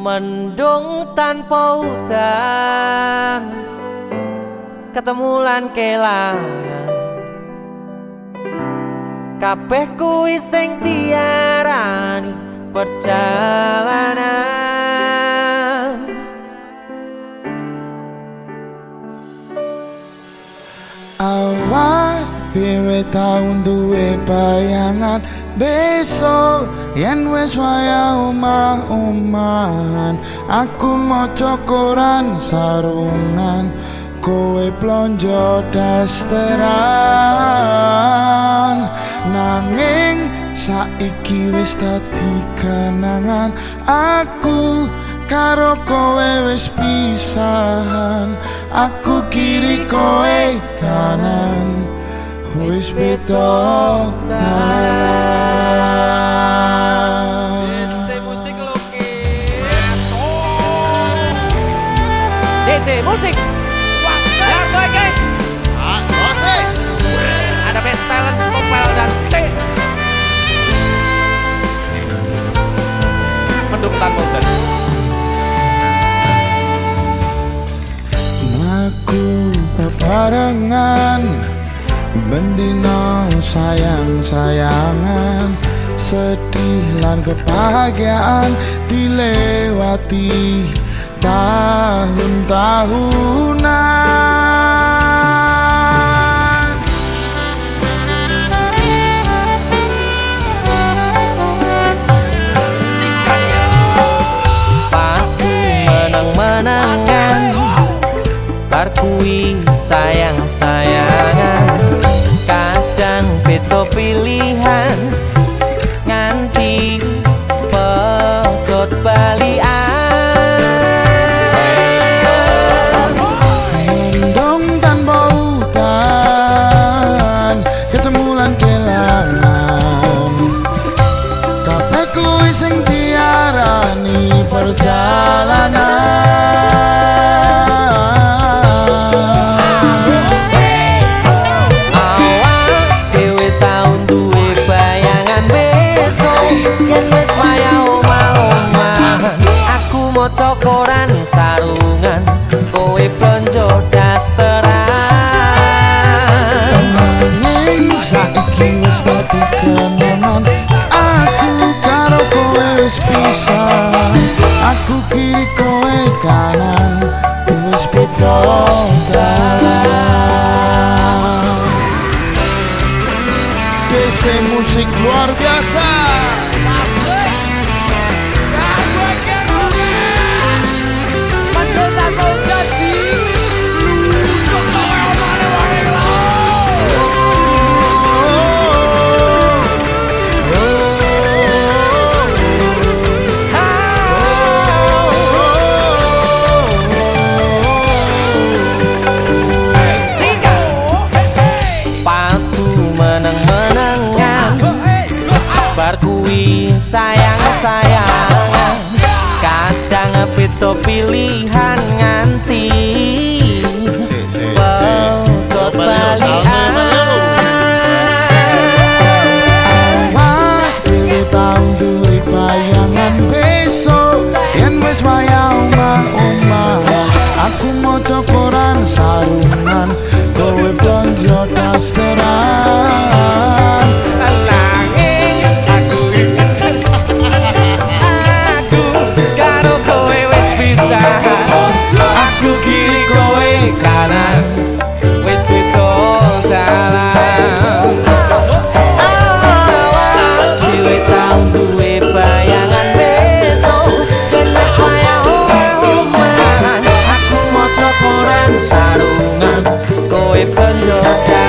Mendung tanpa hutan. Ketemu lan kelangan Kabeh kuwi sing diarani perjalanan tau duwe bayangan. Besok yen wis waya omah-omahan aku maca koran sarungan. Kowe plonjo dasteran. Nanging saiki wis dadi kenangan. Aku karo kowe wis pisahan. Aku kiri kowe kanan wis dalan musik. DJ musik Larto Ah. Ada best talent dan T Mendung tanpa hutan Aku bebarengan Bendino sayang-sayangan Sedih lan kebahagiaan Dilewati tahun-tahunan. Patu menang-menangan. Bar pilihan DC musik luar biasa Bar kuwi sayang-sayangan Kadang beda pilihan nganti sarungan. Koe penjaga